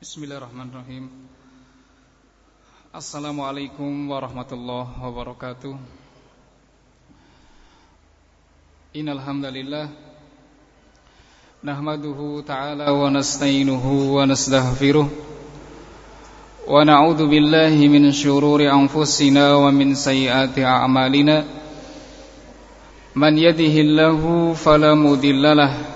Bismillahirrahmanirrahim. Assalamualaikum warahmatullahi wabarakatuh. Innalhamdalillah Nahmaduhu ta'ala wa nasta'inuhu wa nasta'firuh Wa na'udhu billahi min syururi anfusina wa min sayyati a'malina. Man yadihillahu falamudillalah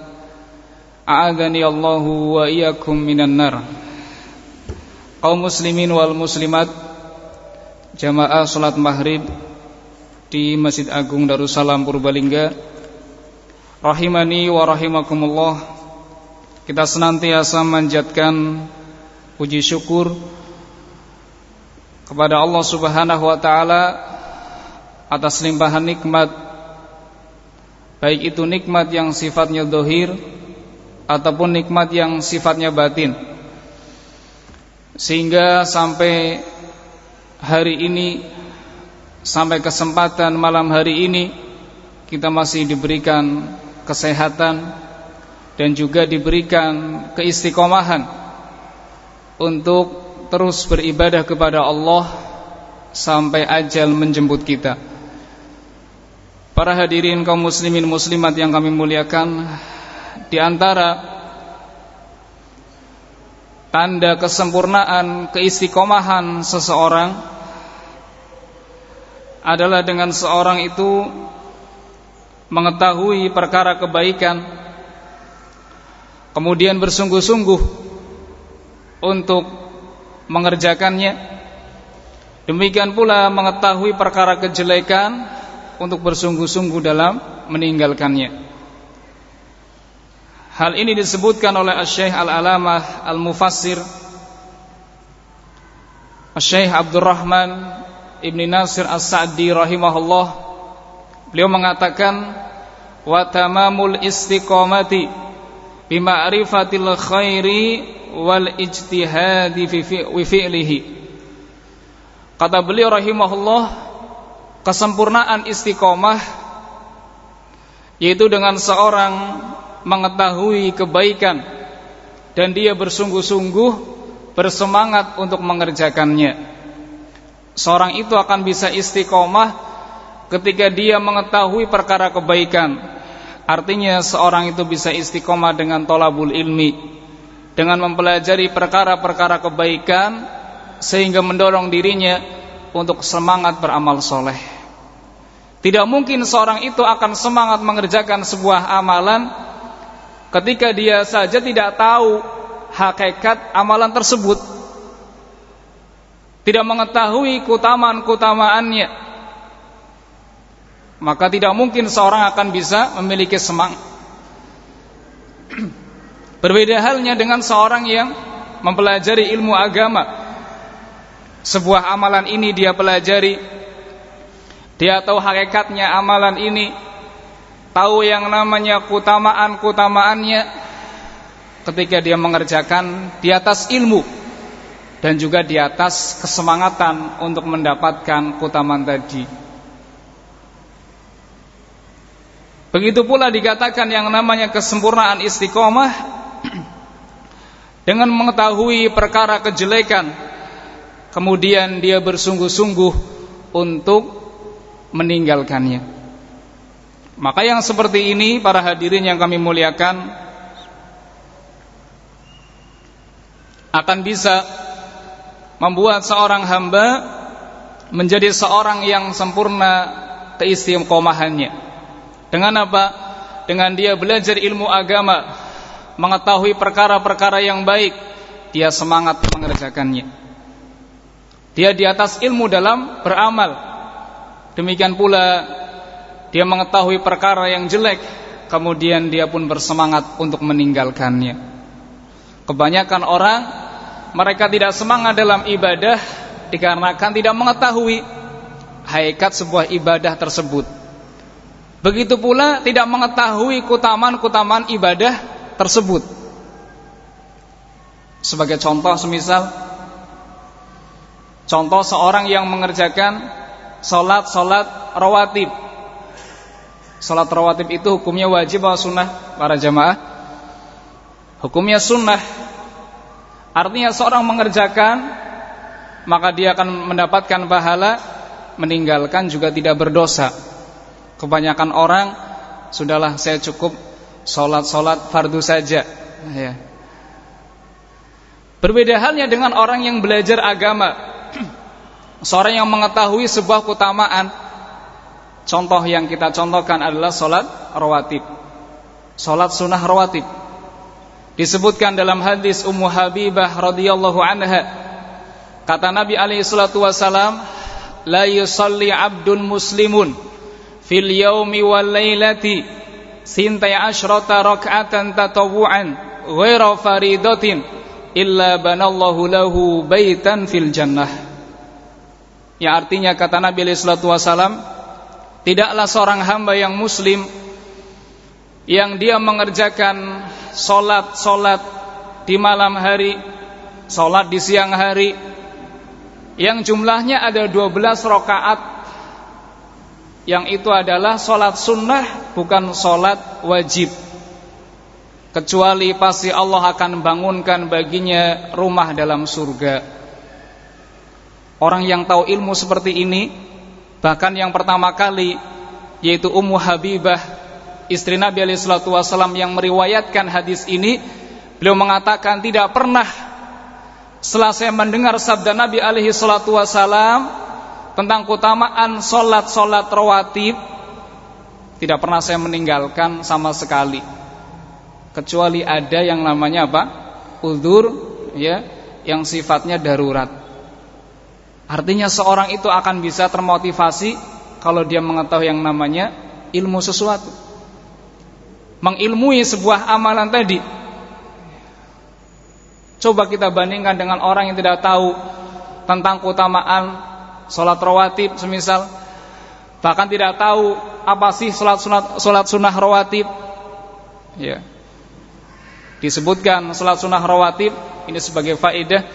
A'adhani Allahu wa iyyakum minan nar. Kaum muslimin wal muslimat Jamaah salat maghrib Di Masjid Agung Darussalam Purbalingga Rahimani wa rahimakumullah Kita senantiasa manjatkan Puji syukur Kepada Allah subhanahu wa ta'ala Atas limpahan nikmat Baik itu nikmat yang sifatnya dohir ataupun nikmat yang sifatnya batin sehingga sampai hari ini sampai kesempatan malam hari ini kita masih diberikan kesehatan dan juga diberikan keistiqomahan untuk terus beribadah kepada Allah sampai ajal menjemput kita. Para hadirin kaum muslimin muslimat yang kami muliakan, di antara tanda kesempurnaan keistiqomahan seseorang adalah dengan seorang itu mengetahui perkara kebaikan kemudian bersungguh-sungguh untuk mengerjakannya. Demikian pula mengetahui perkara kejelekan untuk bersungguh-sungguh dalam meninggalkannya Hal ini disebutkan oleh Syekh Al-Alamah Al-Mufassir Syekh Abdurrahman Ibni Nasir As-Sa'di rahimahullah. Beliau mengatakan wa tamamul istiqamati bima'rifatil khairi wal ijtihadi fi fi'lihi. Kata beliau rahimahullah kesempurnaan istiqomah yaitu dengan seorang mengetahui kebaikan dan dia bersungguh-sungguh bersemangat untuk mengerjakannya. Seorang itu akan bisa istiqomah ketika dia mengetahui perkara kebaikan. Artinya seorang itu bisa istiqomah dengan tolabul ilmi, dengan mempelajari perkara-perkara kebaikan sehingga mendorong dirinya untuk semangat beramal soleh. Tidak mungkin seorang itu akan semangat mengerjakan sebuah amalan ketika dia saja tidak tahu hakikat amalan tersebut tidak mengetahui keutamaan-keutamaannya maka tidak mungkin seorang akan bisa memiliki semangat berbeda halnya dengan seorang yang mempelajari ilmu agama. Sebuah amalan ini dia pelajari dia tahu hakikatnya amalan ini tahu yang namanya keutamaan-keutamaannya ketika dia mengerjakan di atas ilmu dan juga di atas kesemangatan untuk mendapatkan keutamaan tadi. Begitu pula dikatakan yang namanya kesempurnaan istiqomah dengan mengetahui perkara kejelekan kemudian dia bersungguh-sungguh untuk meninggalkannya. Maka yang seperti ini para hadirin yang kami muliakan akan bisa membuat seorang hamba menjadi seorang yang sempurna keistiqomahannya. Dengan apa? Dengan dia belajar ilmu agama, mengetahui perkara-perkara yang baik, dia semangat mengerjakannya. Dia di atas ilmu dalam beramal. Demikian pula dia mengetahui perkara yang jelek, kemudian dia pun bersemangat untuk meninggalkannya. Kebanyakan orang mereka tidak semangat dalam ibadah dikarenakan tidak mengetahui hakikat sebuah ibadah tersebut. Begitu pula tidak mengetahui kutaman-kutaman ibadah tersebut. Sebagai contoh semisal Contoh seorang yang mengerjakan Sholat-sholat rawatib Sholat rawatib itu hukumnya wajib atau sunnah Para jamaah Hukumnya sunnah Artinya seorang mengerjakan Maka dia akan mendapatkan pahala Meninggalkan juga tidak berdosa Kebanyakan orang sudahlah saya cukup sholat-sholat fardu saja. Ya. Berbeda halnya dengan orang yang belajar agama. Seorang yang mengetahui sebuah keutamaan. Contoh yang kita contohkan adalah sholat rawatib. Sholat sunnah rawatib. Disebutkan dalam hadis Ummu Habibah radhiyallahu anha. Kata Nabi alaihi salatu wasalam, "La yusalli 'abdun muslimun" fil yaumi wal lailati sintai asyrata rak'atan tatawu'an ghaira faridatin illa banallahu lahu baitan fil jannah ya artinya kata Nabi alaihi salatu wasalam tidaklah seorang hamba yang muslim yang dia mengerjakan solat-solat di malam hari solat di siang hari yang jumlahnya ada 12 rakaat yang itu adalah solat sunnah bukan solat wajib. Kecuali pasti Allah akan bangunkan baginya rumah dalam surga. Orang yang tahu ilmu seperti ini bahkan yang pertama kali yaitu Ummu Habibah istri Nabi alaihi wasallam yang meriwayatkan hadis ini beliau mengatakan tidak pernah setelah saya mendengar sabda Nabi alaihi wasallam tentang keutamaan solat-solat rawatib tidak pernah saya meninggalkan sama sekali. Kecuali ada yang namanya apa? Uldur ya yang sifatnya darurat artinya seorang itu akan bisa termotivasi kalau dia mengetahui yang namanya ilmu sesuatu. Mengilmui sebuah amalan tadi. Coba kita bandingkan dengan orang yang tidak tahu tentang keutamaan sholat rawatib semisal. Bahkan tidak tahu apa sih sholat sunat sholat sunnah rawatib. Ya. Disebutkan sholat sunnah rawatib ini sebagai faedah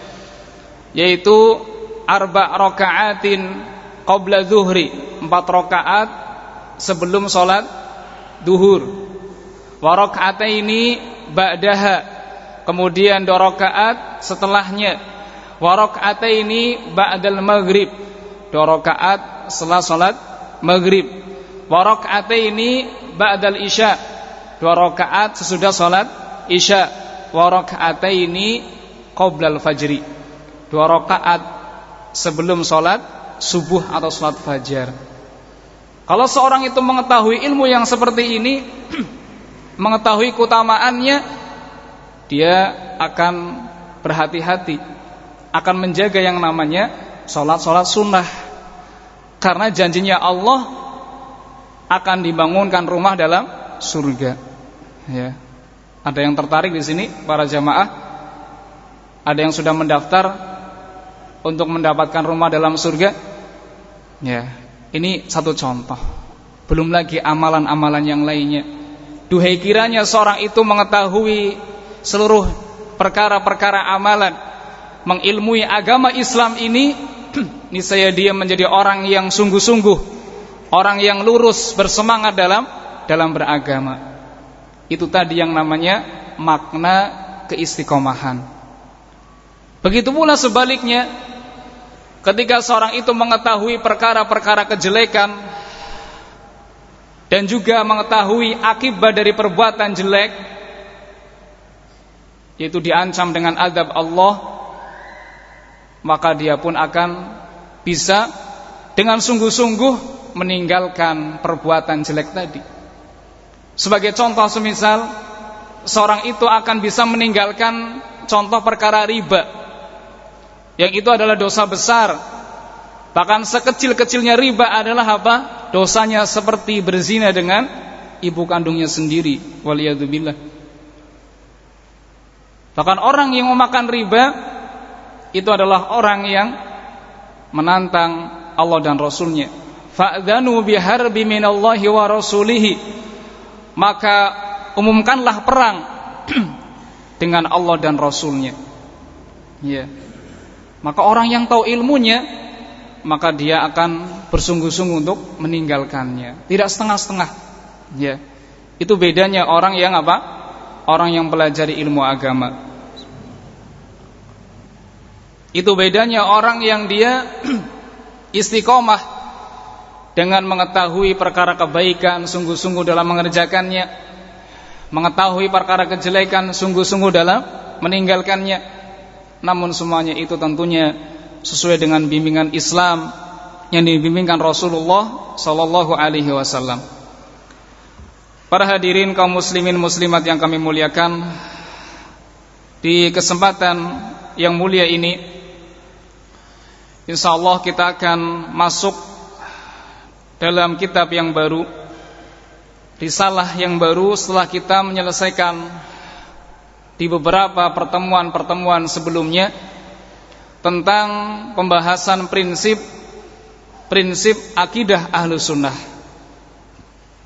yaitu arba rokaatin qabla zuhri. Empat rokaat sebelum sholat duhur. Wa ini ba'daha. Kemudian dua rokaat setelahnya. Wa ini ba'dal maghrib. Dua rakaat setelah salat maghrib. Wa ini ba'dal isya. Dua rakaat sesudah salat isya. Wa ini qoblal fajri. Dua rakaat sebelum salat subuh atau salat fajar. Kalau seorang itu mengetahui ilmu yang seperti ini mengetahui keutamaannya dia akan berhati-hati akan menjaga yang namanya Sholat-sholat sunnah. Karena janjinya Allah Akan dibangunkan rumah dalam surga. Ya. Ada yang tertarik di sini Para jamaah? Ada yang sudah mendaftar Untuk mendapatkan rumah dalam surga? Ya Ini satu contoh. Belum lagi amalan-amalan yang lainnya. Duhai kiranya seorang itu mengetahui seluruh perkara-perkara amalan mengilmui agama Islam ini niscaya dia menjadi orang yang sungguh-sungguh orang yang lurus bersemangat dalam dalam beragama. Itu tadi yang namanya makna keistiqomahan. Begitu pula sebaliknya ketika seorang itu mengetahui perkara-perkara kejelekan dan juga mengetahui akibat dari perbuatan jelek yaitu diancam dengan adab Allah maka dia pun akan bisa dengan sungguh-sungguh meninggalkan perbuatan jelek tadi. Sebagai contoh semisal seorang itu akan bisa meninggalkan contoh perkara riba yang itu adalah dosa besar. Bahkan sekecil-kecilnya riba adalah apa? Dosanya seperti berzina dengan ibu kandungnya sendiri. Waliyadzubillah. Bahkan orang yang memakan riba itu adalah orang yang menantang Allah dan Rasulnya. Fa'dhanu biharbi minallahi wa rasulihi. Maka umumkanlah perang dengan Allah dan Rasulnya. Ya. Maka orang yang tahu ilmunya, maka dia akan bersungguh-sungguh untuk meninggalkannya. Tidak setengah-setengah. Ya. Itu bedanya orang yang apa? Orang yang pelajari ilmu agama. Itu bedanya orang yang dia istiqomah dengan mengetahui perkara kebaikan sungguh-sungguh dalam mengerjakannya, mengetahui perkara kejelekan sungguh-sungguh dalam meninggalkannya. Namun semuanya itu tentunya sesuai dengan bimbingan Islam yang dibimbingkan Rasulullah sallallahu alaihi wasallam. Para hadirin kaum muslimin muslimat yang kami muliakan, di kesempatan yang mulia ini Insya Allah kita akan masuk dalam kitab yang baru Risalah yang baru setelah kita menyelesaikan Di beberapa pertemuan-pertemuan sebelumnya Tentang pembahasan prinsip Prinsip akidah ahlu sunnah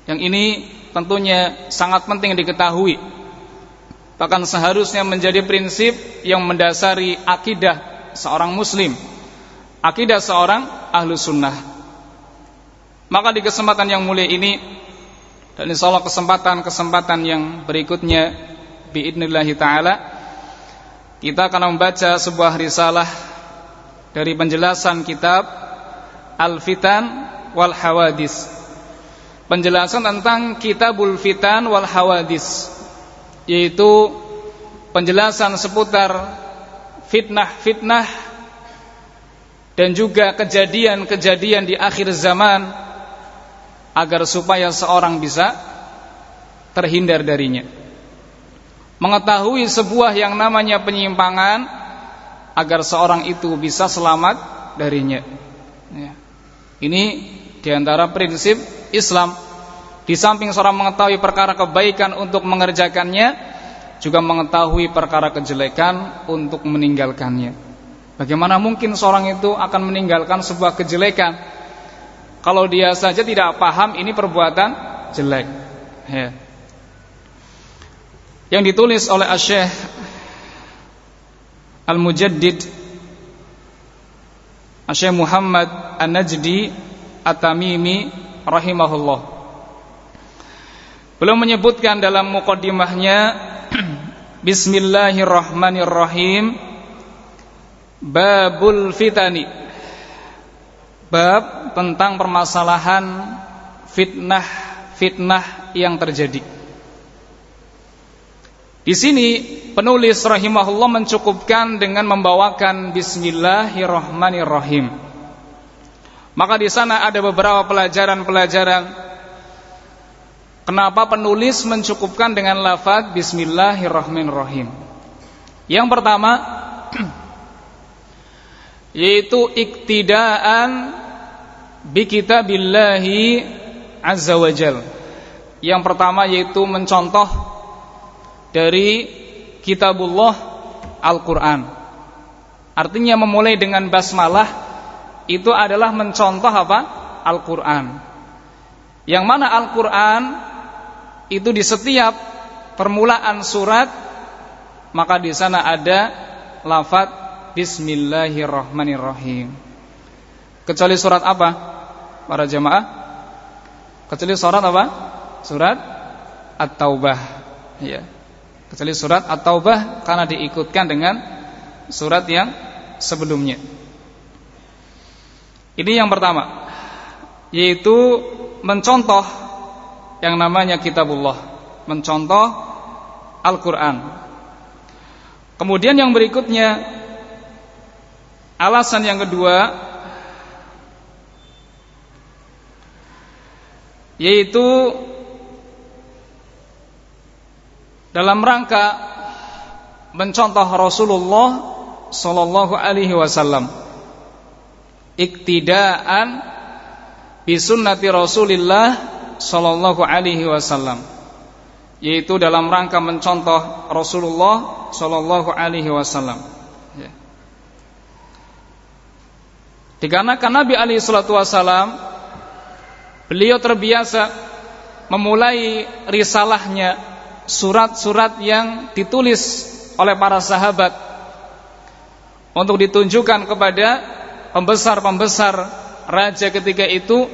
Yang ini tentunya sangat penting diketahui Bahkan seharusnya menjadi prinsip yang mendasari akidah seorang muslim akidah seorang ahlu sunnah. Maka di kesempatan yang mulia ini dan insya Allah kesempatan-kesempatan yang berikutnya biidnillahi ta'ala kita akan membaca sebuah risalah dari penjelasan kitab Al-Fitan wal Hawadis penjelasan tentang Kitabul Fitan wal Hawadis yaitu penjelasan seputar fitnah-fitnah dan juga kejadian-kejadian di akhir zaman agar supaya seorang bisa terhindar darinya. Mengetahui sebuah yang namanya penyimpangan agar seorang itu bisa selamat darinya. Ya. Ini di antara prinsip Islam. Di samping seorang mengetahui perkara kebaikan untuk mengerjakannya, juga mengetahui perkara kejelekan untuk meninggalkannya. Bagaimana mungkin seorang itu akan meninggalkan sebuah kejelekan kalau dia saja tidak paham ini perbuatan jelek. Ya. Yang ditulis oleh Syekh Al-Mujaddid Syekh Muhammad An-Najdi At-Tamimi rahimahullah. Belum menyebutkan dalam mukaddimahnya Bismillahirrahmanirrahim Babul fitani Bab tentang permasalahan fitnah-fitnah yang terjadi Di sini penulis rahimahullah mencukupkan dengan membawakan Bismillahirrahmanirrahim. Maka di sana ada beberapa pelajaran-pelajaran. Kenapa penulis mencukupkan dengan lafaz Bismillahirrahmanirrahim? Yang pertama yaitu iktidaan bi kitabillahi azza wajal. Yang pertama yaitu mencontoh dari kitabullah Al-Qur'an. Artinya memulai dengan basmalah itu adalah mencontoh apa? Al-Qur'an. Yang mana Al-Qur'an itu di setiap permulaan surat maka di sana ada lafaz bismillahirrahmanirrahim. Kecuali surat apa? Para jemaah? Kecuali surat apa? Surat At-Taubah. Ya. Kecuali surat At-Taubah karena diikutkan dengan surat yang sebelumnya. Ini yang pertama, yaitu mencontoh yang namanya kitabullah, mencontoh Al-Qur'an. Kemudian yang berikutnya alasan yang kedua yaitu dalam rangka mencontoh Rasulullah sallallahu alaihi wasallam iktidaan bi sunnati Rasulillah sallallahu alaihi wasallam yaitu dalam rangka mencontoh Rasulullah Shallallahu Alaihi Wasallam. Ya. Dikarenakan Nabi Alaihi Wasallam beliau terbiasa memulai risalahnya surat-surat yang ditulis oleh para sahabat untuk ditunjukkan kepada pembesar-pembesar raja ketika itu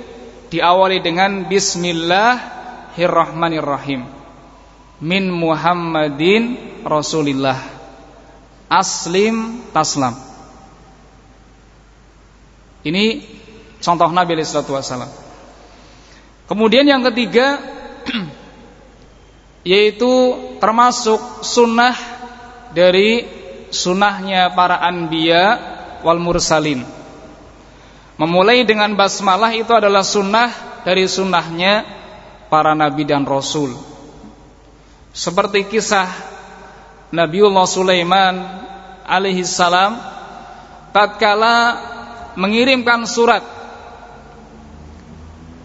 diawali dengan Bismillahirrahmanirrahim. Min Muhammadin Rasulillah. Aslim taslam. Ini contoh Nabi SAW kemudian yang ketiga yaitu termasuk sunnah dari sunnahnya para anbiya wal mursalin. Memulai dengan basmalah itu adalah sunnah dari sunnahnya para nabi dan rasul. Seperti kisah Nabiullah Sulaiman alaihi salam tatkala mengirimkan surat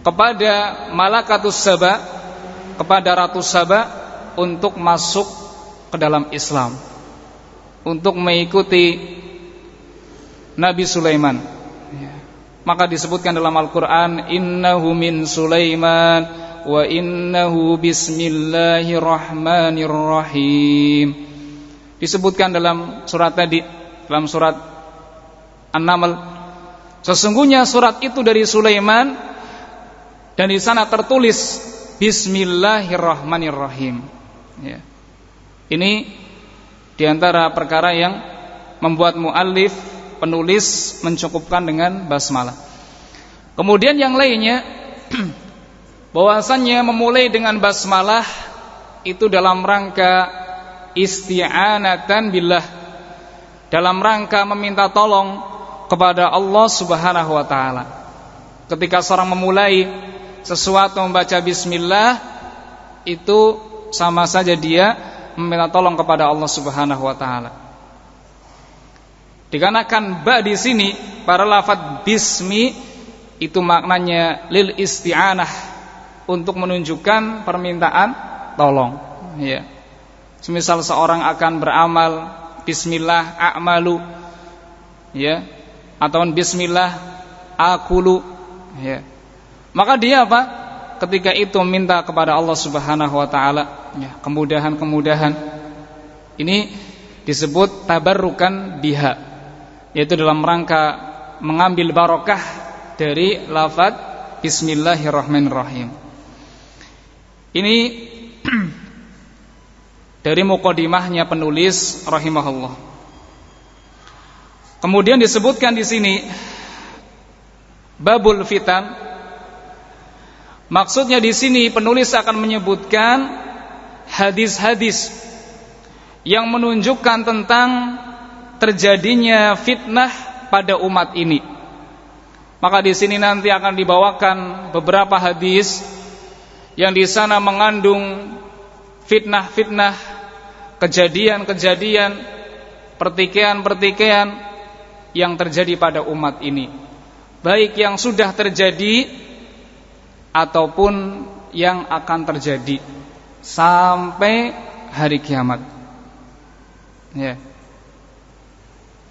kepada Malakatus Saba kepada Ratu Saba untuk masuk ke dalam Islam. Untuk mengikuti Nabi Sulaiman. Maka disebutkan dalam Al-Qur'an innahu min Sulaiman wa innahu bismillahirrahmanirrahim. Disebutkan dalam surat tadi dalam surat An-Naml sesungguhnya surat itu dari Sulaiman dan di sana tertulis bismillahirrahmanirrahim ya. ini di antara perkara yang membuat muallif penulis mencukupkan dengan basmalah kemudian yang lainnya bahwasannya memulai dengan basmalah itu dalam rangka isti'anatan billah dalam rangka meminta tolong kepada Allah Subhanahu wa taala. Ketika seorang memulai sesuatu membaca bismillah itu sama saja dia meminta tolong kepada Allah Subhanahu wa taala. Dikarenakan ba di sini para lafaz bismi itu maknanya lil isti'anah untuk menunjukkan permintaan tolong. Ya. Semisal seorang akan beramal bismillah a'malu ya. Atau bismillah akulu ya maka dia apa ketika itu minta kepada Allah Subhanahu wa taala ya kemudahan-kemudahan ini disebut tabarrukan biha yaitu dalam rangka mengambil barokah dari lafaz bismillahirrahmanirrahim ini dari mukadimahnya penulis rahimahullah. Kemudian disebutkan di sini babul fitan. Maksudnya di sini penulis akan menyebutkan hadis-hadis yang menunjukkan tentang terjadinya fitnah pada umat ini. Maka di sini nanti akan dibawakan beberapa hadis yang di sana mengandung fitnah-fitnah, kejadian-kejadian, pertikaian-pertikaian yang terjadi pada umat ini. Baik yang sudah terjadi ataupun yang akan terjadi sampai hari kiamat. Ya.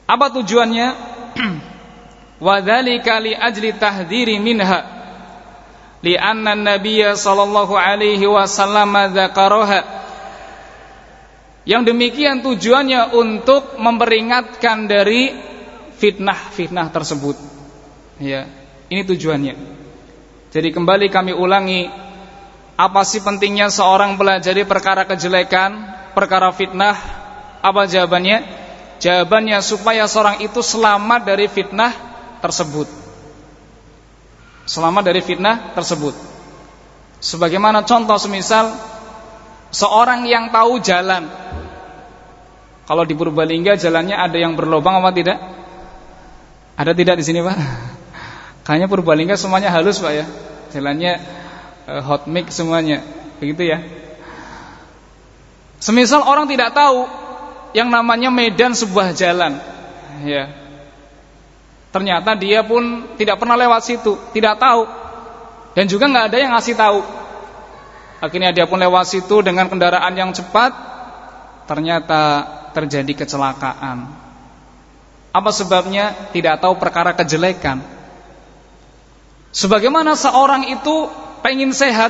Apa tujuannya? Wadzalika li ajli tahdhiri minha li'anna an-nabiy sallallahu alaihi wasallam dzakaraha Yang demikian tujuannya untuk memperingatkan dari fitnah-fitnah tersebut. Ya, ini tujuannya. Jadi kembali kami ulangi apa sih pentingnya seorang pelajari perkara kejelekan, perkara fitnah? Apa jawabannya? Jawabannya supaya seorang itu selamat dari fitnah tersebut. Selamat dari fitnah tersebut. Sebagaimana contoh semisal seorang yang tahu jalan. Kalau di Purbalingga jalannya ada yang berlobang apa tidak? Ada tidak di sini, Pak? Kayaknya Purbalingga semuanya halus, Pak ya. Jalannya uh, hot mix semuanya. Begitu ya. Semisal orang tidak tahu yang namanya medan sebuah jalan. Ya. Ternyata dia pun tidak pernah lewat situ, tidak tahu dan juga nggak ada yang ngasih tahu. Akhirnya dia pun lewat situ dengan kendaraan yang cepat, ternyata terjadi kecelakaan. Apa sebabnya? Tidak tahu perkara kejelekan. Sebagaimana seorang itu pengen sehat,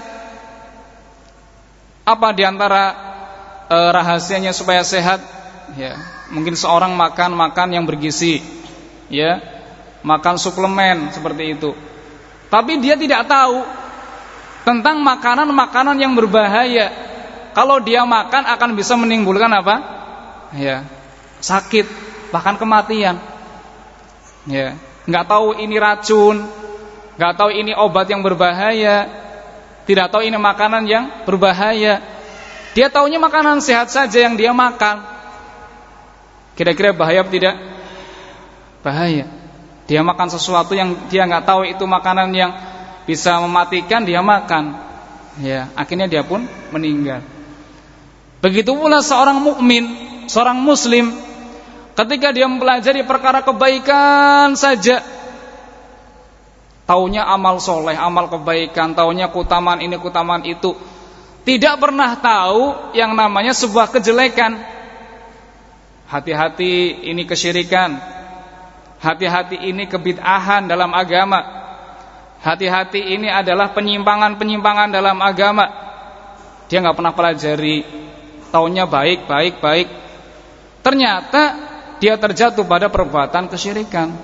apa di antara e, rahasianya supaya sehat? Ya, mungkin seorang makan makan yang bergizi, ya, makan suplemen seperti itu. Tapi dia tidak tahu tentang makanan-makanan yang berbahaya. Kalau dia makan akan bisa menimbulkan apa? Ya, sakit, bahkan kematian. Ya, nggak tahu ini racun, nggak tahu ini obat yang berbahaya, tidak tahu ini makanan yang berbahaya. Dia taunya makanan sehat saja yang dia makan. Kira-kira bahaya tidak? Bahaya. Dia makan sesuatu yang dia nggak tahu itu makanan yang bisa mematikan, dia makan. Ya, akhirnya dia pun meninggal. Begitu pula seorang mukmin, seorang muslim ketika dia mempelajari perkara kebaikan saja taunya amal soleh, amal kebaikan, taunya kutaman ini, kutaman itu. Tidak pernah tahu yang namanya sebuah kejelekan. Hati-hati ini kesyirikan, Hati-hati ini kebid'ahan dalam agama. Hati-hati ini adalah penyimpangan-penyimpangan dalam agama. Dia nggak pernah pelajari, taunya baik, baik, baik. Ternyata dia terjatuh pada perbuatan kesyirikan.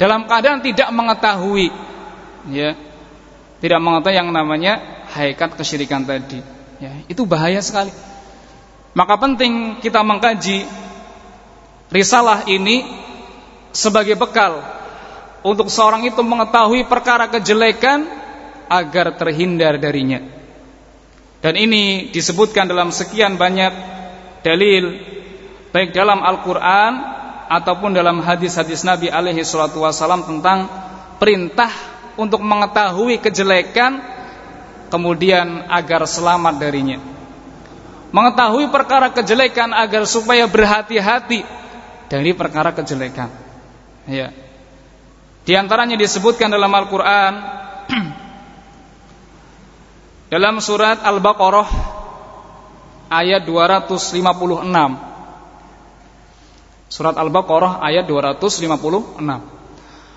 Dalam keadaan tidak mengetahui, ya, tidak mengetahui yang namanya hakikat kesyirikan tadi. Ya, itu bahaya sekali. Maka penting kita mengkaji risalah ini sebagai bekal untuk seorang itu mengetahui perkara kejelekan agar terhindar darinya. Dan ini disebutkan dalam sekian banyak dalil baik dalam Al-Qur'an ataupun dalam hadis-hadis Nabi alaihi salatu wasallam tentang perintah untuk mengetahui kejelekan kemudian agar selamat darinya. Mengetahui perkara kejelekan agar supaya berhati-hati dari perkara kejelekan. Ya. Di antaranya disebutkan dalam Al-Qur'an dalam surat Al-Baqarah ayat 256. Surat Al-Baqarah ayat 256.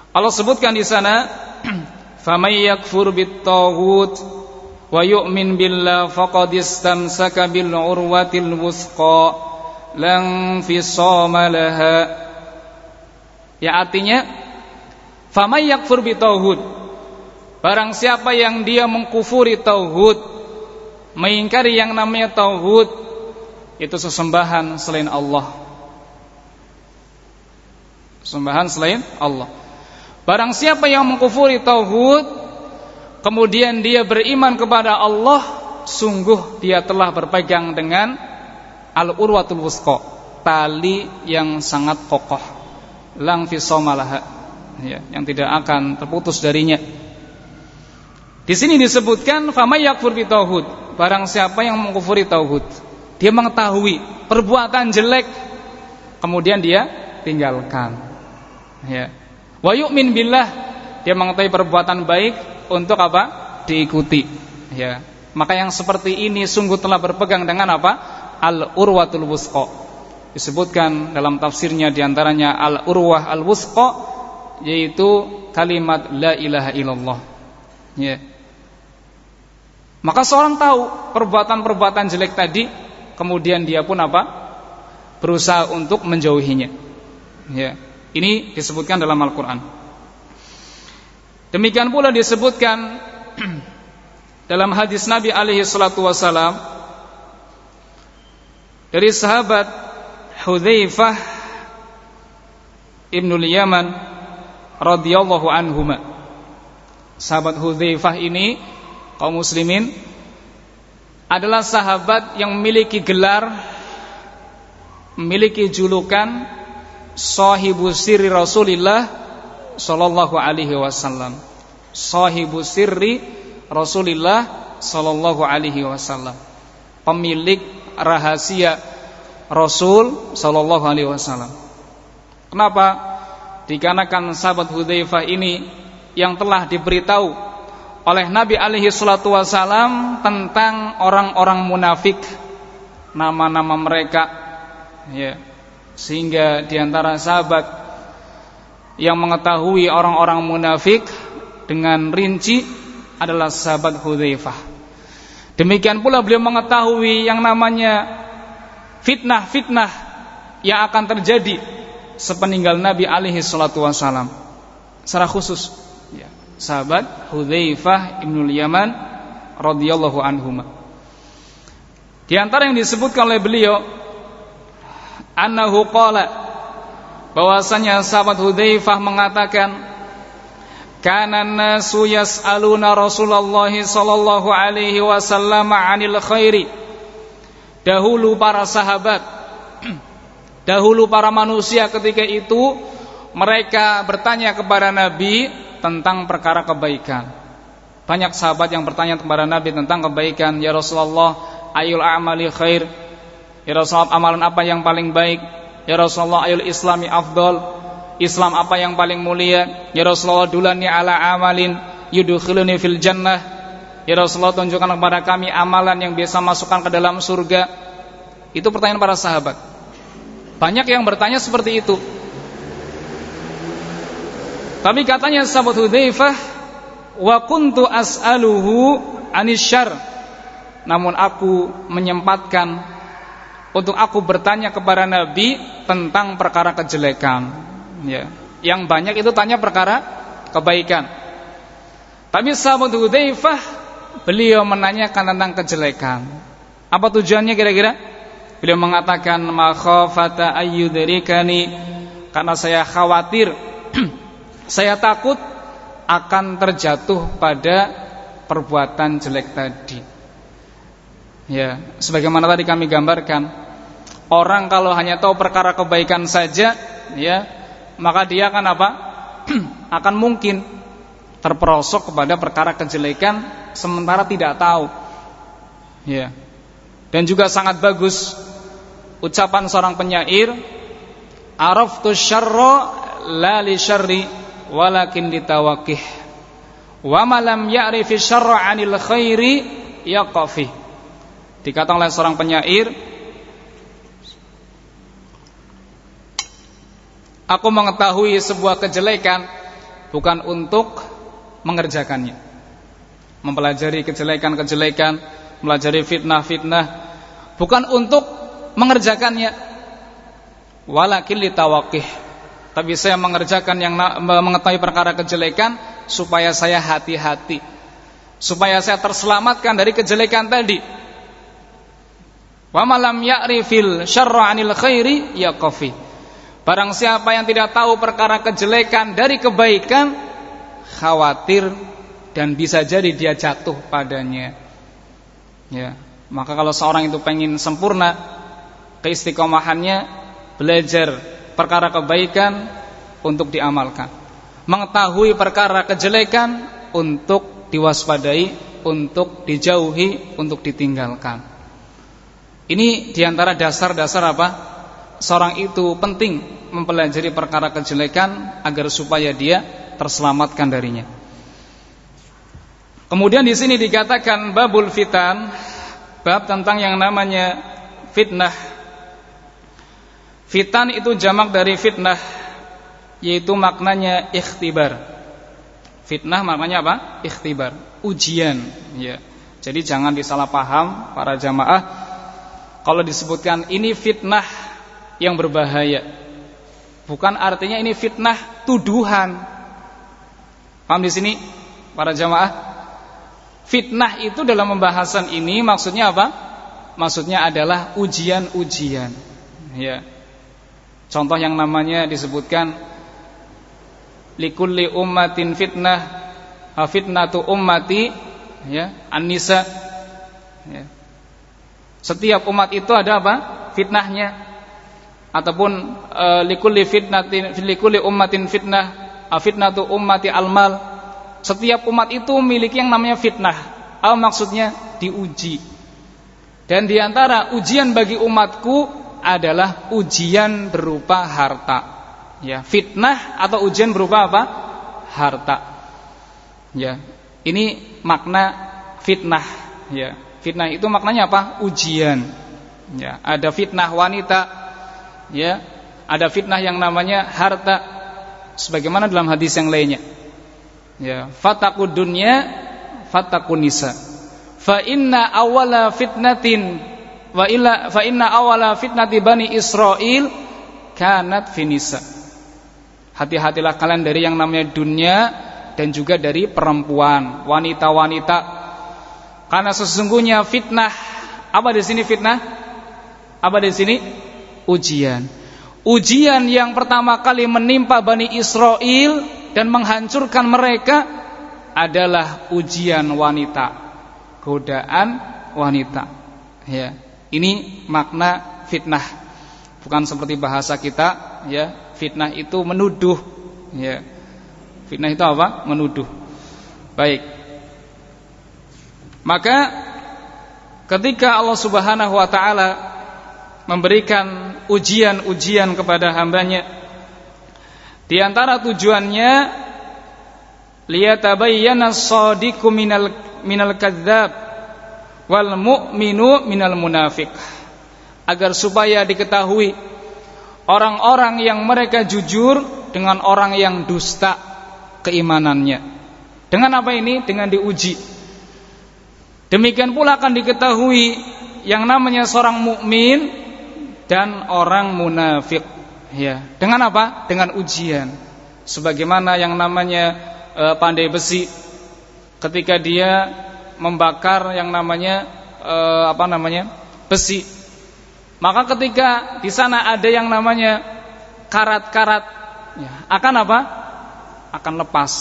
Allah sebutkan di sana, "Faman yakfur bit-taghut wa yu'min billah faqad istamsaka bil urwatil wuthqa lan fisama laha." Ya artinya famay yakfur bi tauhid. Barang siapa yang dia mengkufuri tauhid, mengingkari yang namanya tauhid, itu sesembahan selain Allah. Sembahan selain Allah. Barang siapa yang mengkufuri tauhid, kemudian dia beriman kepada Allah, sungguh dia telah berpegang dengan al-urwatul wusqa, tali yang sangat kokoh lang fisomalaha ya, yang tidak akan terputus darinya. Di sini disebutkan fama yakfur bi barang siapa yang mengkufuri tauhid, dia mengetahui perbuatan jelek kemudian dia tinggalkan. Ya. Wa yu'min billah, dia mengetahui perbuatan baik untuk apa? diikuti. Ya. Maka yang seperti ini sungguh telah berpegang dengan apa? Al urwatul wusqa disebutkan dalam tafsirnya di antaranya al-urwah al-wusqa yaitu kalimat la ilaha illallah ya maka seorang tahu perbuatan-perbuatan jelek tadi kemudian dia pun apa? berusaha untuk menjauhinya. Ya. Ini disebutkan dalam Al-Qur'an. Demikian pula disebutkan dalam hadis Nabi alaihi salatu wasalam dari sahabat Hudzaifah Ibnul Yaman radhiyallahu anhuma. Sahabat Hudzaifah ini kaum muslimin adalah sahabat yang memiliki gelar memiliki julukan sahibu sirri Rasulillah sallallahu alaihi wasallam. Sahibu sirri Rasulillah sallallahu alaihi wasallam. Pemilik rahasia Rasul sallallahu alaihi wasallam. Kenapa? Dikarenakan sahabat Hudzaifah ini yang telah diberitahu oleh Nabi alaihi salatu wasallam tentang orang-orang munafik nama-nama mereka ya sehingga di antara sahabat yang mengetahui orang-orang munafik dengan rinci adalah sahabat Hudzaifah. Demikian pula beliau mengetahui yang namanya fitnah-fitnah yang akan terjadi sepeninggal Nabi alaihi salatu wasalam. Secara khusus ya, sahabat Hudzaifah ibnul Yaman radhiyallahu anhuma. Di antara yang disebutkan oleh beliau annahu qala bahwasanya sahabat Hudzaifah mengatakan kana nasu yas'aluna Rasulullah sallallahu alaihi wasallam 'anil khairi. Dahulu para sahabat dahulu para manusia ketika itu mereka bertanya kepada Nabi tentang perkara kebaikan. Banyak sahabat yang bertanya kepada Nabi tentang kebaikan ya Rasulullah ayul a'mali khair Ya Rasulullah amalan apa yang paling baik? Ya Rasulullah ayul islami afdol. Islam apa yang paling mulia? Ya Rasulullah dulani ala amalin Yudhukhiluni fil jannah. Ya Rasulullah tunjukkan kepada kami amalan yang bisa masukkan ke dalam surga. Itu pertanyaan para sahabat. Banyak yang bertanya seperti itu. Tapi katanya sahabat Hudzaifah Wa kuntu as'aluhu anisyar. Namun aku menyempatkan untuk aku bertanya kepada Nabi tentang perkara kejelekan. Ya. Yang banyak itu tanya perkara kebaikan. Tapi sahabat Hudzaifah beliau menanyakan tentang kejelekan. Apa tujuannya kira-kira? Beliau mengatakan makhafata ayyudrikani karena saya khawatir saya takut akan terjatuh pada perbuatan jelek tadi ya sebagaimana tadi kami gambarkan Orang kalau hanya tahu perkara kebaikan saja, ya, maka dia akan apa? akan mungkin terperosok kepada perkara kejelekan sementara tidak tahu. Ya. Dan juga sangat bagus ucapan seorang penyair, "Araftu syarra la li syarri walakin litawaqih." Wa ma lam ya'rifi syarra 'anil khairi yaqafi. Dikatakan oleh seorang penyair, Aku mengetahui sebuah kejelekan bukan untuk mengerjakannya. Mempelajari kejelekan-kejelekan, mempelajari fitnah-fitnah bukan untuk mengerjakannya. Walakin litawaqih. Tapi saya mengerjakan yang mengetahui perkara kejelekan supaya saya hati-hati. Supaya saya terselamatkan dari kejelekan tadi. Wa malam ya'rifil syarra 'anil khairi yaqafi. Barang siapa yang tidak tahu perkara kejelekan dari kebaikan Khawatir dan bisa jadi dia jatuh padanya Ya, maka kalau seorang itu pengen sempurna keistiqomahannya belajar perkara kebaikan untuk diamalkan. Mengetahui perkara kejelekan untuk diwaspadai, untuk dijauhi, untuk ditinggalkan. Ini di antara dasar-dasar apa? seorang itu penting mempelajari perkara kejelekan agar supaya dia terselamatkan darinya. Kemudian di sini dikatakan babul fitan, bab tentang yang namanya fitnah. Fitan itu jamak dari fitnah, yaitu maknanya ikhtibar. Fitnah maknanya apa? Ikhtibar, ujian. Ya. Jadi jangan disalah paham para jamaah kalau disebutkan ini fitnah yang berbahaya. Bukan artinya ini fitnah tuduhan. Paham di sini para jamaah? Fitnah itu dalam pembahasan ini maksudnya apa? Maksudnya adalah ujian-ujian. Ya. Contoh yang namanya disebutkan likulli ummatin fitnah fitnatu ummati ya an-nisa ya. Setiap umat itu ada apa? Fitnahnya ataupun e, likulli fitnatin likulli ummatin fitnah fitnatu ummati almal. Setiap umat itu memiliki yang namanya fitnah. Apa maksudnya? Diuji. Dan di antara ujian bagi umatku adalah ujian berupa harta. Ya, fitnah atau ujian berupa apa? Harta. Ya, ini makna fitnah. Ya, Fitnah itu maknanya apa? Ujian. Ya, ada fitnah wanita, ya, ada fitnah yang namanya harta sebagaimana dalam hadis yang lainnya. Ya, fatakud dunya fatakun nisa. Fa inna awala fitnatin wa illa fa inna awala fitnati bani Israel kanat finisa. Hati-hatilah kalian dari yang namanya dunia dan juga dari perempuan, wanita-wanita karena sesungguhnya fitnah apa di sini fitnah? Apa di sini? Ujian. Ujian yang pertama kali menimpa Bani Israel dan menghancurkan mereka adalah ujian wanita. Godaan wanita. Ya. Ini makna fitnah. Bukan seperti bahasa kita, ya. Fitnah itu menuduh, ya. Fitnah itu apa? Menuduh. Baik. Maka ketika Allah Subhanahu wa taala memberikan ujian-ujian kepada hambanya di antara tujuannya liyatabayyana as-sadiqu minal minal kadzdzab wal mu'minu minal munafiq. Agar supaya diketahui orang-orang yang mereka jujur dengan orang yang dusta keimanannya. Dengan apa ini? Dengan diuji Demikian pula akan diketahui yang namanya seorang mukmin dan orang munafik. Ya, dengan apa? Dengan ujian. Sebagaimana yang namanya e, pandai besi ketika dia membakar yang namanya e, apa namanya? besi. Maka ketika di sana ada yang namanya karat-karat ya, akan apa? akan lepas.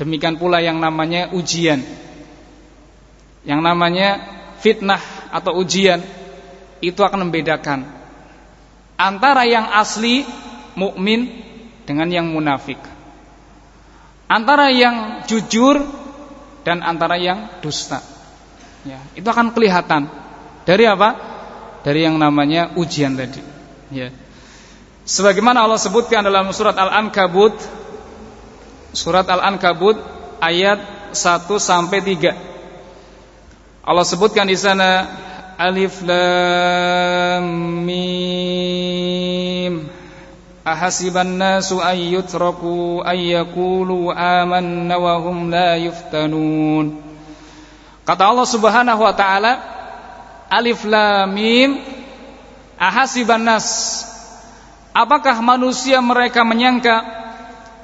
Demikian pula yang namanya ujian yang namanya fitnah atau ujian itu akan membedakan antara yang asli mukmin dengan yang munafik. Antara yang jujur dan antara yang dusta. Ya, itu akan kelihatan dari apa? Dari yang namanya ujian tadi. Ya. Sebagaimana Allah sebutkan dalam surat Al-Ankabut surat Al-Ankabut ayat 1 sampai 3. Allah sebutkan di sana Alif Lam Mim. Ahasiban nasu ay yutraku ay yaqulu amanna wa hum la yuftanun. Kata Allah Subhanahu wa taala Alif Lam Mim Ahasiban nas. Apakah manusia mereka menyangka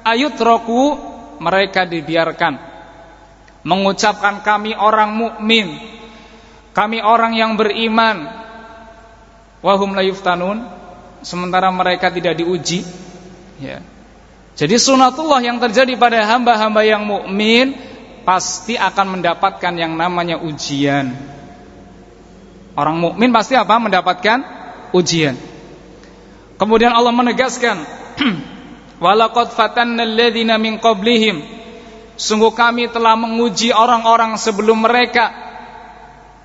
ayutraku mereka dibiarkan mengucapkan kami orang mukmin kami orang yang beriman wahum la yuftanun sementara mereka tidak diuji ya. Jadi sunatullah yang terjadi pada hamba-hamba yang mukmin pasti akan mendapatkan yang namanya ujian. Orang mukmin pasti apa? Mendapatkan ujian. Kemudian Allah menegaskan, "Walaqad min qablihim." Sungguh kami telah menguji orang-orang sebelum mereka.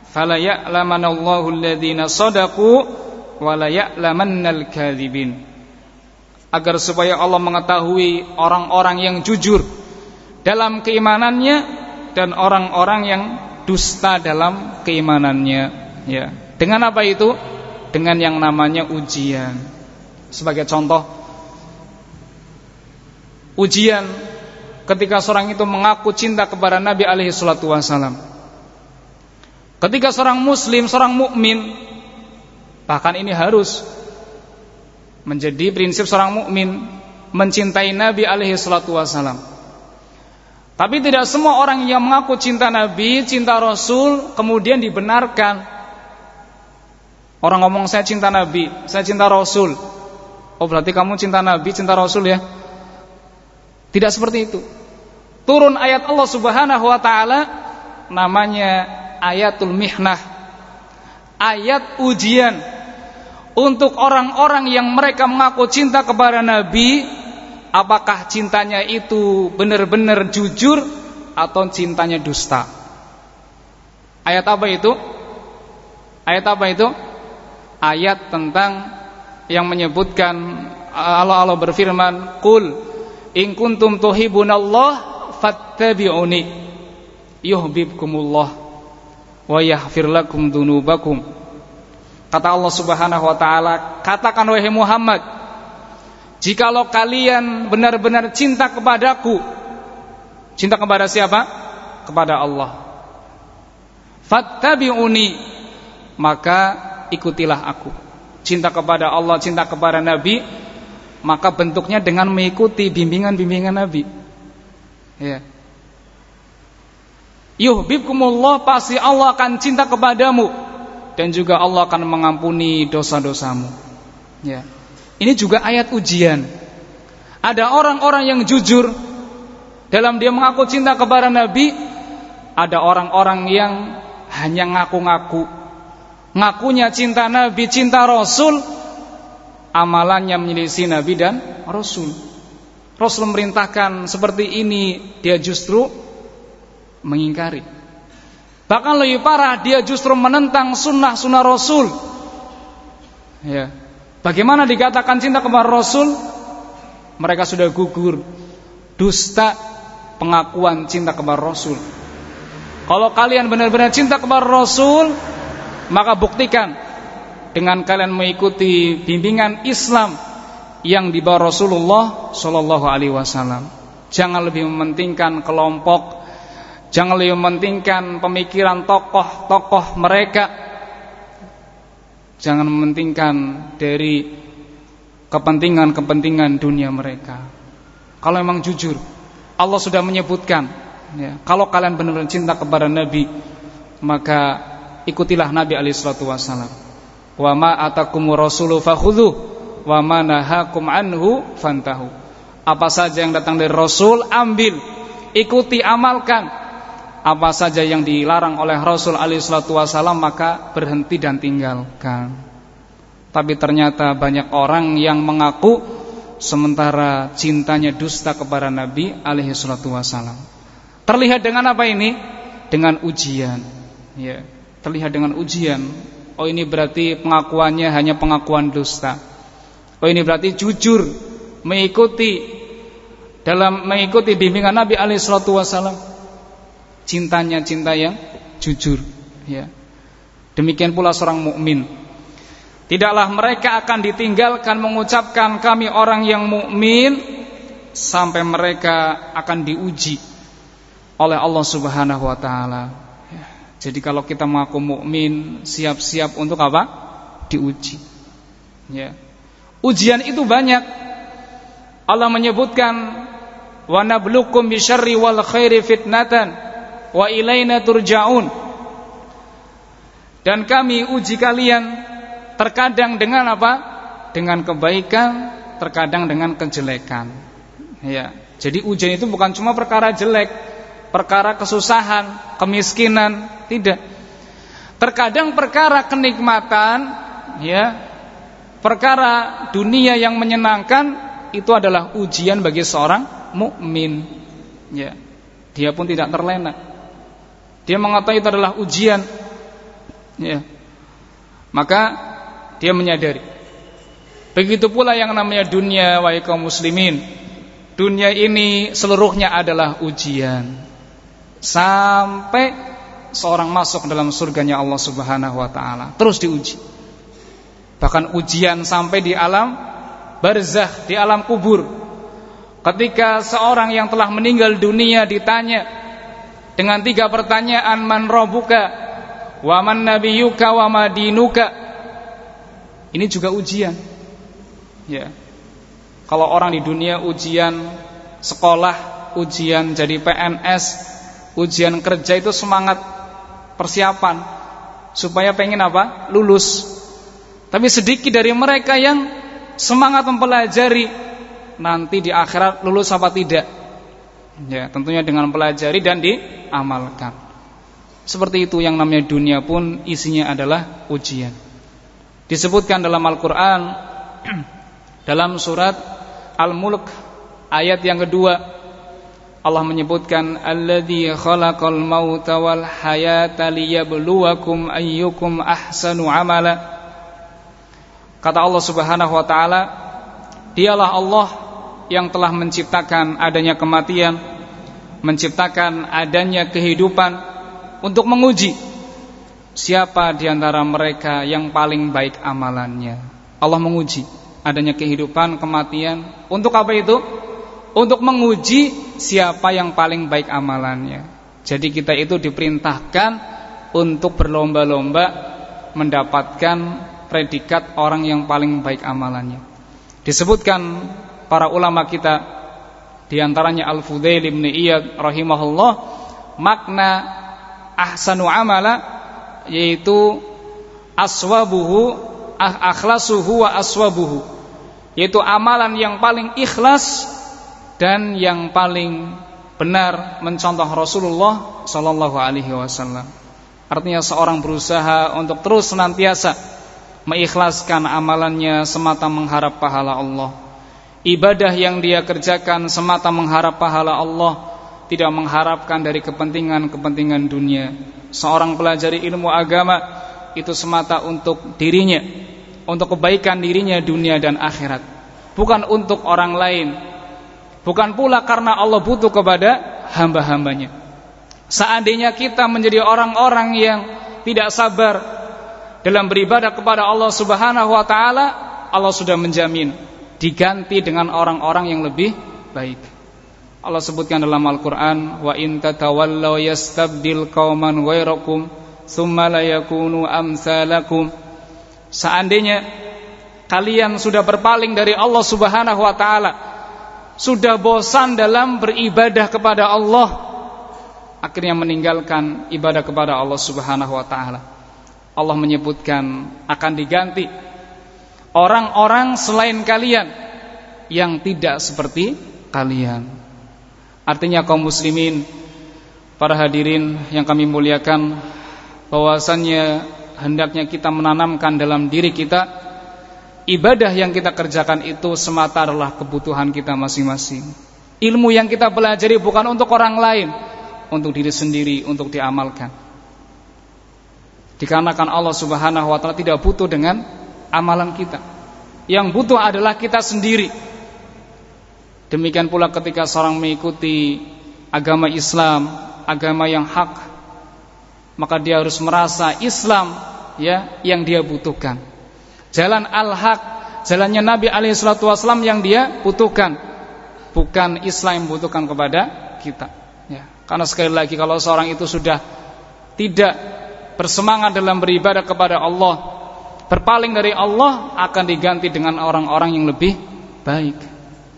Fala ya'lamanallahu alladhina sadaqu wa la ya'lamannal agar supaya Allah mengetahui orang-orang yang jujur dalam keimanannya dan orang-orang yang dusta dalam keimanannya. Ya. Dengan apa itu? Dengan yang namanya ujian. Sebagai contoh ujian ketika seorang itu mengaku cinta kepada Nabi alaihi salatu wasallam Ketika seorang muslim, seorang mukmin Bahkan ini harus menjadi prinsip seorang mukmin mencintai Nabi alaihi salatu wasalam. Tapi tidak semua orang yang mengaku cinta Nabi, cinta Rasul kemudian dibenarkan. Orang ngomong saya cinta Nabi, saya cinta Rasul. Oh berarti kamu cinta Nabi, cinta Rasul ya? Tidak seperti itu. Turun ayat Allah Subhanahu wa taala namanya ayatul mihnah. Ayat ujian untuk orang-orang yang mereka mengaku cinta kepada Nabi apakah cintanya itu benar-benar jujur atau cintanya dusta ayat apa itu ayat apa itu ayat tentang yang menyebutkan Allah Allah berfirman qul in kuntum tuhibunallah fattabi'uni yuhibbukumullah wa yaghfir lakum dunubakum Kata Allah Subhanahu wa taala, katakan wahai Muhammad, jikalau kalian benar-benar cinta kepadaku, cinta kepada siapa? Kepada Allah. Fattabi'uni, maka ikutilah aku. Cinta kepada Allah, cinta kepada Nabi, maka bentuknya dengan mengikuti bimbingan-bimbingan Nabi. Ya. Yuhibbukumullah pasti Allah akan cinta kepadamu dan juga Allah akan mengampuni dosa-dosamu. Ya. Ini juga ayat ujian. Ada orang-orang yang jujur dalam dia mengaku cinta kepada Nabi, ada orang-orang yang hanya ngaku-ngaku. Ngakunya cinta Nabi, cinta Rasul, amalannya menyelisih Nabi dan Rasul. Rasul memerintahkan seperti ini, dia justru mengingkari. Bahkan lebih parah dia justru menentang sunnah-sunnah Rasul. Ya. Bagaimana dikatakan cinta kepada Rasul? Mereka sudah gugur. Dusta pengakuan cinta kepada Rasul. Kalau kalian benar-benar cinta kepada Rasul, maka buktikan dengan kalian mengikuti bimbingan Islam yang dibawa Rasulullah Shallallahu Alaihi Wasallam. Jangan lebih mementingkan kelompok Jangan lebih mementingkan pemikiran tokoh-tokoh mereka. Jangan mementingkan dari kepentingan-kepentingan dunia mereka. Kalau memang jujur Allah sudah menyebutkan ya, Kalau kalian benar-benar cinta kepada Nabi Maka ikutilah Nabi SAW Wa ma atakumu rasulu fakhudhu Wa ma nahakum anhu fantahu Apa saja yang datang dari Rasul ambil Ikuti amalkan apa saja yang dilarang oleh Rasul alaihi wasallam maka berhenti dan tinggalkan. Tapi ternyata banyak orang yang mengaku sementara cintanya dusta kepada Nabi alaihi wasallam. Terlihat dengan apa ini? Dengan ujian. Ya, terlihat dengan ujian. Oh ini berarti pengakuannya hanya pengakuan dusta. Oh ini berarti jujur mengikuti dalam mengikuti bimbingan Nabi alaihi wasallam cintanya cinta yang jujur ya demikian pula seorang mukmin tidaklah mereka akan ditinggalkan mengucapkan kami orang yang mukmin sampai mereka akan diuji oleh Allah Subhanahu wa taala. Jadi kalau kita mengaku mukmin siap-siap untuk apa? Diuji. Ya. Ujian itu banyak. Allah menyebutkan wa nabluukum bisyarri wal khairi fitnatan wa ilaina turja'un. Dan kami uji kalian terkadang dengan apa? Dengan kebaikan terkadang dengan kejelekan. Ya. Jadi ujian itu bukan cuma perkara jelek perkara kesusahan kemiskinan tidak. Terkadang perkara kenikmatan ya perkara dunia yang menyenangkan itu adalah ujian bagi seorang mukmin ya. Dia pun tidak terlena. Dia mengatakan itu adalah ujian ya. Maka dia menyadari. Begitu pula yang namanya dunia wahai kaum muslimin. Dunia ini seluruhnya adalah ujian sampai seorang masuk dalam surganya Allah Subhanahu wa taala. Terus diuji. Bahkan ujian sampai di alam barzakh di alam kubur. Ketika seorang yang telah meninggal dunia ditanya dengan tiga pertanyaan man robuka? Wa man nabiyuka? Wa madinuka Ini juga ujian. Ya. Kalau orang di dunia ujian sekolah, ujian jadi PNS, ujian kerja itu semangat persiapan supaya pengen apa? Lulus. Tapi sedikit dari mereka yang semangat mempelajari nanti di akhirat lulus apa tidak. Ya, tentunya dengan pelajari dan diamalkan. Seperti itu yang namanya dunia pun isinya adalah ujian. Disebutkan dalam Al-Qur'an dalam surat Al-Mulk ayat yang kedua Allah menyebutkan alladzi khalaqal mauta wal hayata liyabluwakum ayyukum ahsanu amala Kata Allah Subhanahu wa taala Dialah Allah yang telah menciptakan adanya kematian menciptakan adanya kehidupan untuk menguji siapa di antara mereka yang paling baik amalannya Allah menguji adanya kehidupan, kematian. Untuk apa itu? Untuk menguji siapa yang paling baik amalannya. Jadi kita itu diperintahkan untuk berlomba-lomba mendapatkan predikat orang yang paling baik amalannya. Disebutkan para ulama kita di antaranya Al-Fudail bin Iyad rahimahullah makna ahsanu amala yaitu aswabuhu ah, akhlasuhu wa aswabuhu yaitu amalan yang paling ikhlas dan yang paling benar mencontoh Rasulullah sallallahu alaihi wasallam. Artinya seorang berusaha untuk terus senantiasa mengikhlaskan amalannya semata mengharap pahala Allah. Ibadah yang dia kerjakan semata mengharap pahala Allah, tidak mengharapkan dari kepentingan-kepentingan dunia. Seorang pelajari ilmu agama itu semata untuk dirinya untuk kebaikan dirinya dunia dan akhirat bukan untuk orang lain bukan pula karena Allah butuh kepada hamba-hambanya. Seandainya kita menjadi orang-orang yang tidak sabar dalam beribadah kepada Allah Subhanahu wa taala Allah sudah menjamin diganti dengan orang-orang yang lebih baik. Allah sebutkan dalam Al-Qur'an wa in tatawallaw yastabdil qauman ghairakum thumma la yakunu amsalakum Seandainya kalian sudah berpaling dari Allah Subhanahu wa taala, sudah bosan dalam beribadah kepada Allah, akhirnya meninggalkan ibadah kepada Allah Subhanahu wa taala. Allah menyebutkan akan diganti orang-orang selain kalian yang tidak seperti kalian. Artinya kaum muslimin, para hadirin yang kami muliakan, bahwasannya hendaknya kita menanamkan dalam diri kita ibadah yang kita kerjakan itu semata adalah kebutuhan kita masing-masing. Ilmu yang kita pelajari bukan untuk orang lain, untuk diri sendiri, untuk diamalkan. Dikarenakan Allah Subhanahu wa taala tidak butuh dengan amalan kita. Yang butuh adalah kita sendiri. Demikian pula ketika seorang mengikuti agama Islam, agama yang hak, maka dia harus merasa Islam ya yang dia butuhkan. Jalan al-haq, jalannya Nabi alaihi salatu wasallam yang dia butuhkan. Bukan Islam yang butuhkan kepada kita. Ya, karena sekali lagi kalau seorang itu sudah tidak bersemangat dalam beribadah kepada Allah, berpaling dari Allah akan diganti dengan orang-orang yang lebih baik.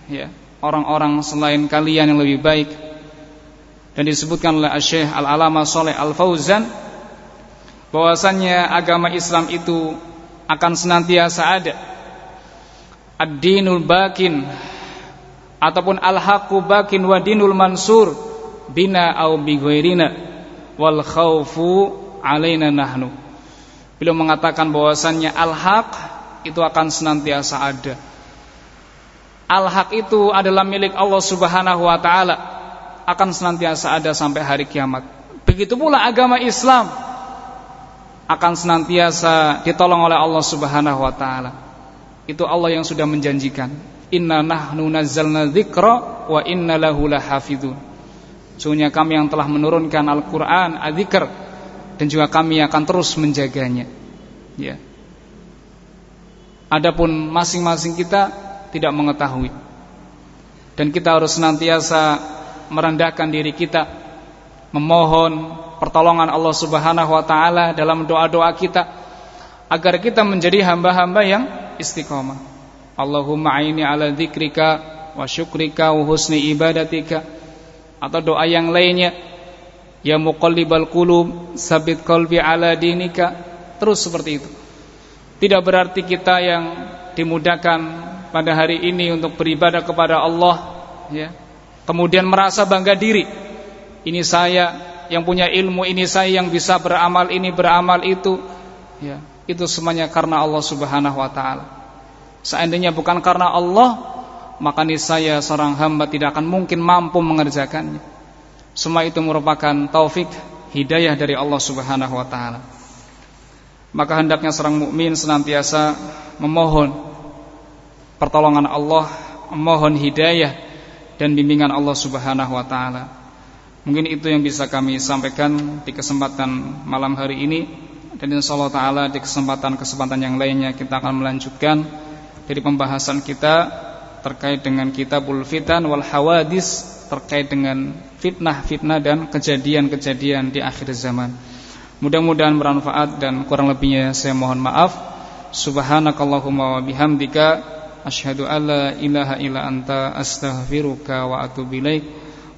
Ya, orang-orang selain kalian yang lebih baik dan disebutkan oleh Syekh Al-Alama Saleh Al-Fauzan bahwasannya agama Islam itu akan senantiasa ada. Ad-dinul bakin ataupun al-haqqu bakin wa dinul mansur bina au bi wal khaufu alaina nahnu. Beliau mengatakan bahwasannya al-haq itu akan senantiasa ada. Al-haq itu adalah milik Allah Subhanahu wa taala akan senantiasa ada sampai hari kiamat. Begitu pula agama Islam akan senantiasa ditolong oleh Allah Subhanahu wa taala. Itu Allah yang sudah menjanjikan. Inna nahnu nazzalna dzikra wa inna lahu lahafizun. Sungguhnya kami yang telah menurunkan Al-Qur'an, adzikr dan juga kami akan terus menjaganya. Ya. Adapun masing-masing kita tidak mengetahui. Dan kita harus senantiasa merendahkan diri kita memohon pertolongan Allah Subhanahu wa taala dalam doa-doa kita agar kita menjadi hamba-hamba yang istiqomah. Allahumma aini ala dzikrika wa syukrika wa husni ibadatika atau doa yang lainnya ya muqallibal qulub sabit qalbi ala dinika terus seperti itu. Tidak berarti kita yang dimudahkan pada hari ini untuk beribadah kepada Allah ya. Kemudian merasa bangga diri. Ini saya yang punya ilmu, ini saya yang bisa beramal ini, beramal itu. Ya, itu semuanya karena Allah Subhanahu wa taala. Seandainya bukan karena Allah, maka niscaya seorang hamba tidak akan mungkin mampu mengerjakannya. Semua itu merupakan taufik hidayah dari Allah Subhanahu wa taala. Maka hendaknya seorang mukmin senantiasa memohon pertolongan Allah, memohon hidayah dan bimbingan Allah Subhanahu wa taala. Mungkin itu yang bisa kami sampaikan di kesempatan malam hari ini dan insyaallah taala di kesempatan-kesempatan yang lainnya kita akan melanjutkan dari pembahasan kita terkait dengan kitabul fitan wal hawadis terkait dengan fitnah-fitnah dan kejadian-kejadian di akhir zaman. Mudah-mudahan bermanfaat dan kurang lebihnya saya mohon maaf. Subhanakallahumma wa bihamdika asyhadu alla ilaha illa anta astaghfiruka wa atubu ilaik.